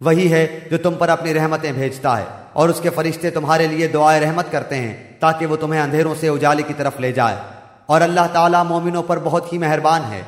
وہی ہے جو تم پر اپنی رحمتیں بھیجتا ہے اور اس کے فرشتے تمہارے لیے دعائیں رحمت کرتے ہیں تاکہ وہ تمہیں اندھیروں سے اجالے کی طرف لے جائے۔ اور اللہ تعالیٰ مومنوں پر بہت ہی مہربان ہے۔